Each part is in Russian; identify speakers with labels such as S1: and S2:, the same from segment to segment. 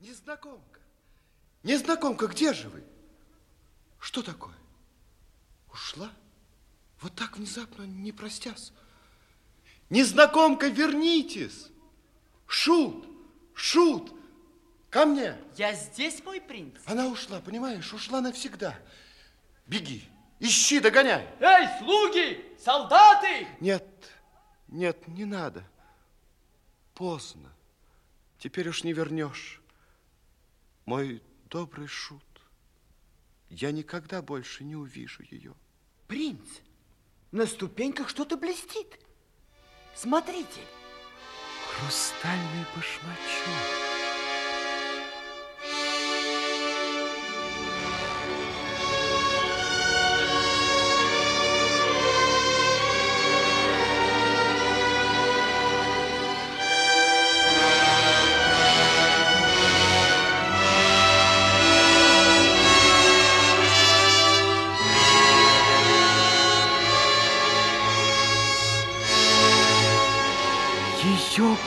S1: Незнакомка. Незнакомка, где же вы? Что такое? Ушла? Вот так внезапно, не простясь. Незнакомка, вернитесь! Шут! Шут! Ко мне!
S2: Я здесь, мой принц.
S1: Она ушла, понимаешь? Ушла навсегда. Беги, ищи, догоняй.
S2: Эй, слуги, солдаты!
S1: Нет, нет, не надо. Поздно. Теперь уж не вернешь. Мой добрый шут, я никогда больше не увижу ее.
S2: Принц, на ступеньках что-то блестит. Смотрите.
S1: Хрустальный башмачок.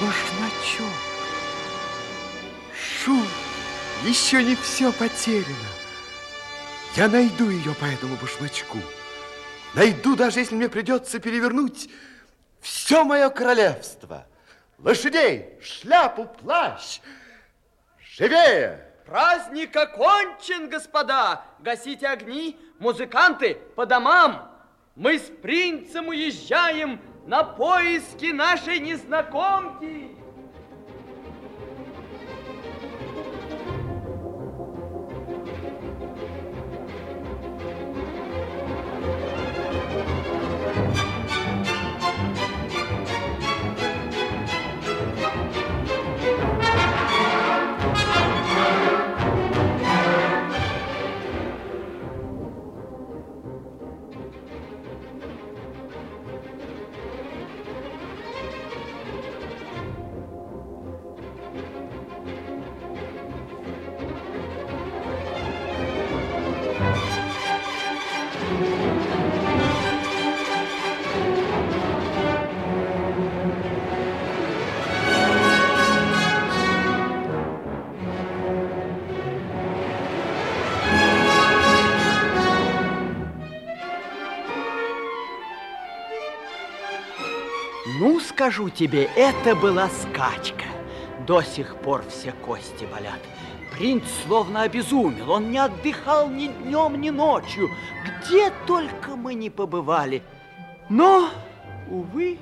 S1: Башмачок. Шу, еще не все потеряно. Я найду ее по этому башмачку. Найду, даже если мне придется перевернуть все мое королевство. Лошадей, шляпу, плащ. Живее!
S2: Праздник окончен, господа. Гасите огни, музыканты, по домам. Мы с принцем уезжаем на поиски нашей незнакомки. Скажу тебе, это была скачка. До сих пор все кости болят. Принц словно обезумел. Он не отдыхал ни днем, ни ночью. Где только мы не побывали. Но, увы,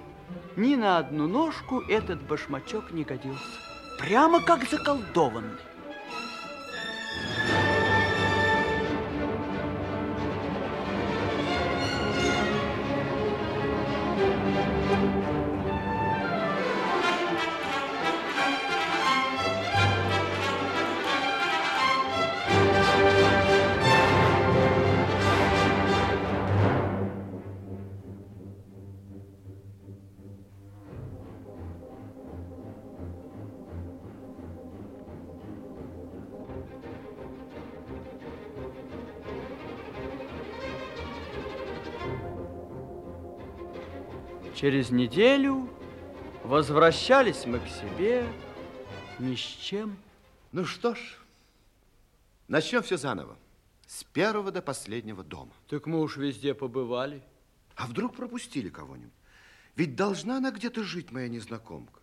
S2: ни на одну ножку этот башмачок не годился. Прямо как заколдованный. Через неделю возвращались мы к себе ни с чем.
S1: Ну что ж, начнем все заново. С первого до последнего дома.
S2: Так мы уж везде побывали.
S1: А вдруг пропустили кого-нибудь? Ведь должна она где-то жить, моя незнакомка.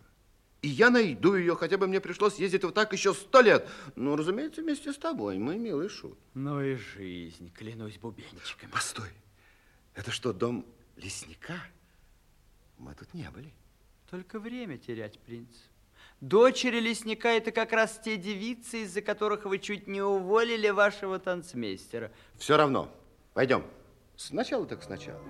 S1: И я найду ее, хотя бы мне пришлось ездить вот так еще сто лет. Ну, разумеется, вместе с тобой, мой милый шут.
S2: Ну и жизнь, клянусь бубенчиками.
S1: Постой, это что, дом лесника? Мы тут не были.
S2: Только время терять, принц. Дочери лесника это как раз те девицы, из-за которых вы чуть не уволили вашего танцмейстера.
S1: Все равно. Пойдем. Сначала так сначала.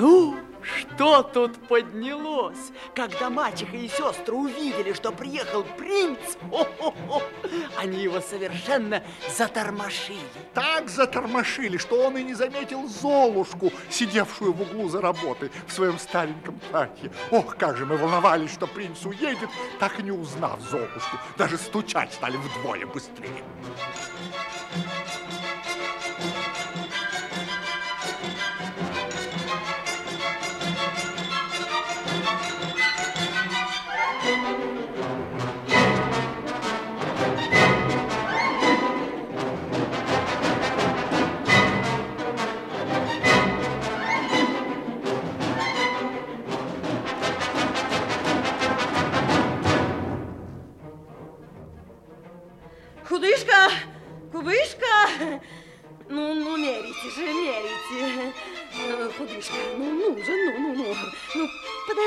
S2: Ну, что тут поднялось? Когда мачеха и сестры увидели, что приехал принц, о -хо -хо, они его совершенно затормошили.
S3: Так затормошили, что он и не заметил Золушку, сидевшую в углу за работой в своем стареньком платье. Ох, как же мы волновались, что принц уедет, так и не узнав Золушку. Даже стучать стали вдвое быстрее.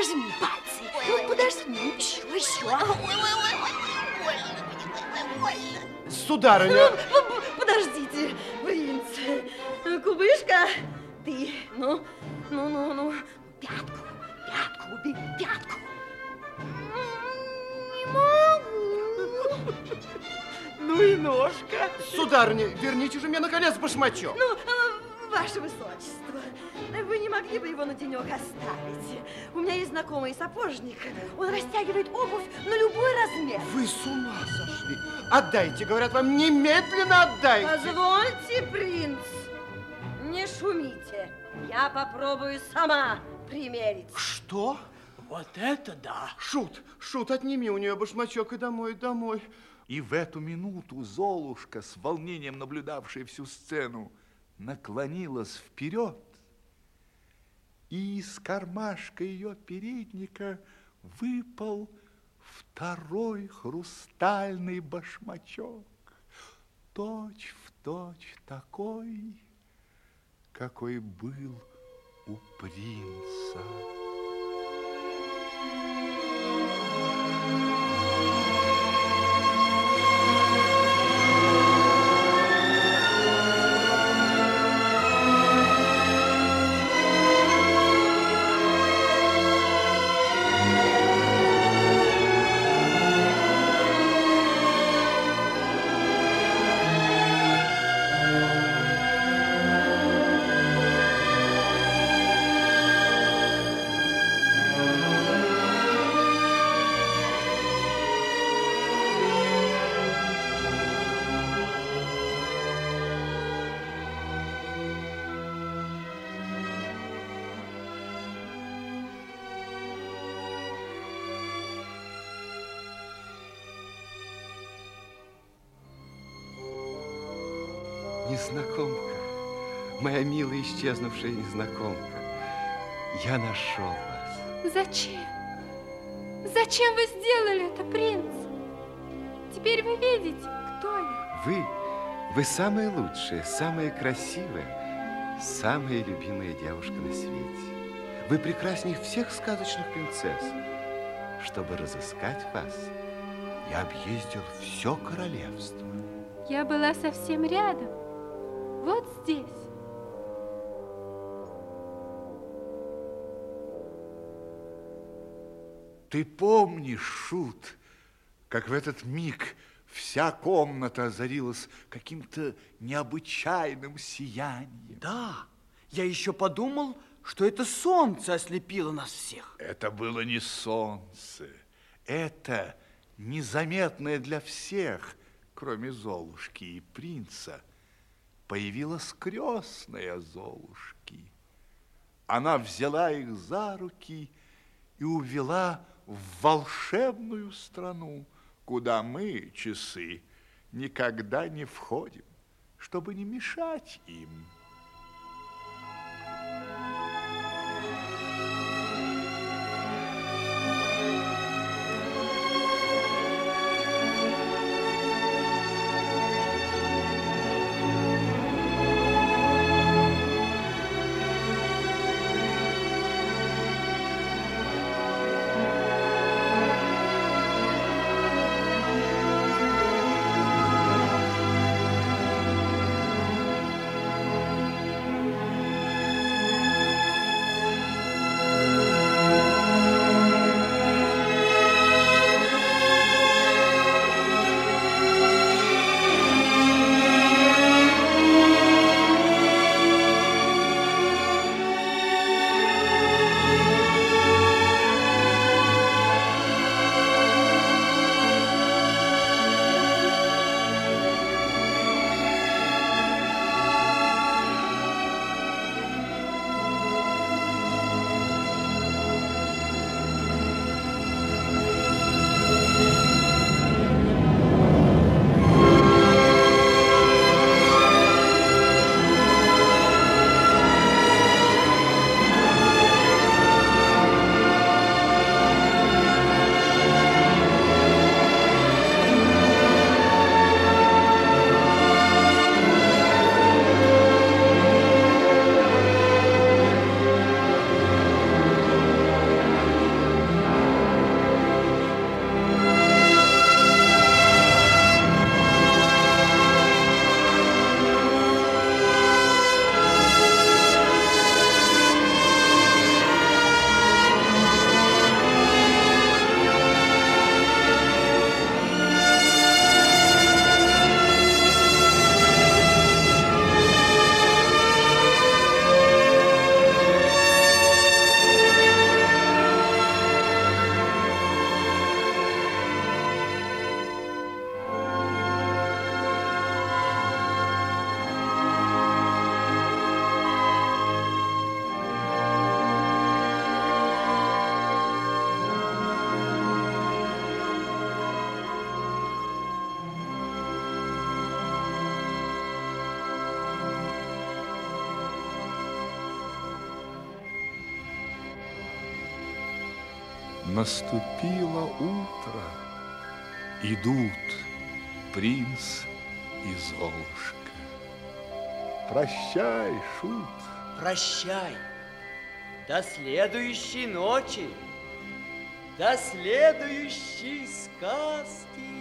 S4: Подожди, пальцы. Ну, подожди, ну, еще, еще.
S1: Сударыня,
S4: Ну, п- п- подождите, принц. Кубышка, ты, ну, ну, ну, ну, пятку, пятку, убей, пятку. Не могу.
S2: Ну и ножка.
S1: сударыня, верните же мне, наконец, башмачок.
S4: Ну, э, ваше высочество, могли бы его на денек оставить? У меня есть знакомый сапожник. Он растягивает обувь на любой размер.
S1: Вы с ума сошли. Отдайте, говорят вам, немедленно отдайте.
S4: Позвольте, принц, не шумите. Я попробую сама примерить.
S1: Что?
S2: Вот это да.
S1: Шут, Шут, отними у нее башмачок и домой, домой.
S3: И в эту минуту Золушка, с волнением наблюдавшая всю сцену, наклонилась вперед, и из кармашка ее передника выпал второй хрустальный башмачок, точь в точь такой, какой был у принца.
S1: Незнакомка, моя милая исчезнувшая незнакомка, я нашел вас.
S5: Зачем? Зачем вы сделали это, принц? Теперь вы видите, кто я.
S1: Вы, вы самая лучшая, самая красивая, самая любимая девушка на свете. Вы прекраснее всех сказочных принцесс. Чтобы разыскать вас, я объездил все королевство.
S5: Я была совсем рядом. Вот здесь.
S3: Ты помнишь, Шут, как в этот миг вся комната озарилась каким-то необычайным сиянием?
S2: Да, я еще подумал, что это солнце ослепило нас всех.
S3: Это было не солнце, это незаметное для всех, кроме Золушки и принца, появилась крестная Золушки. Она взяла их за руки и увела в волшебную страну, куда мы, часы, никогда не входим, чтобы не мешать им. Наступило утро. Идут принц и Золушка. Прощай, Шут.
S2: Прощай. До следующей ночи. До следующей сказки.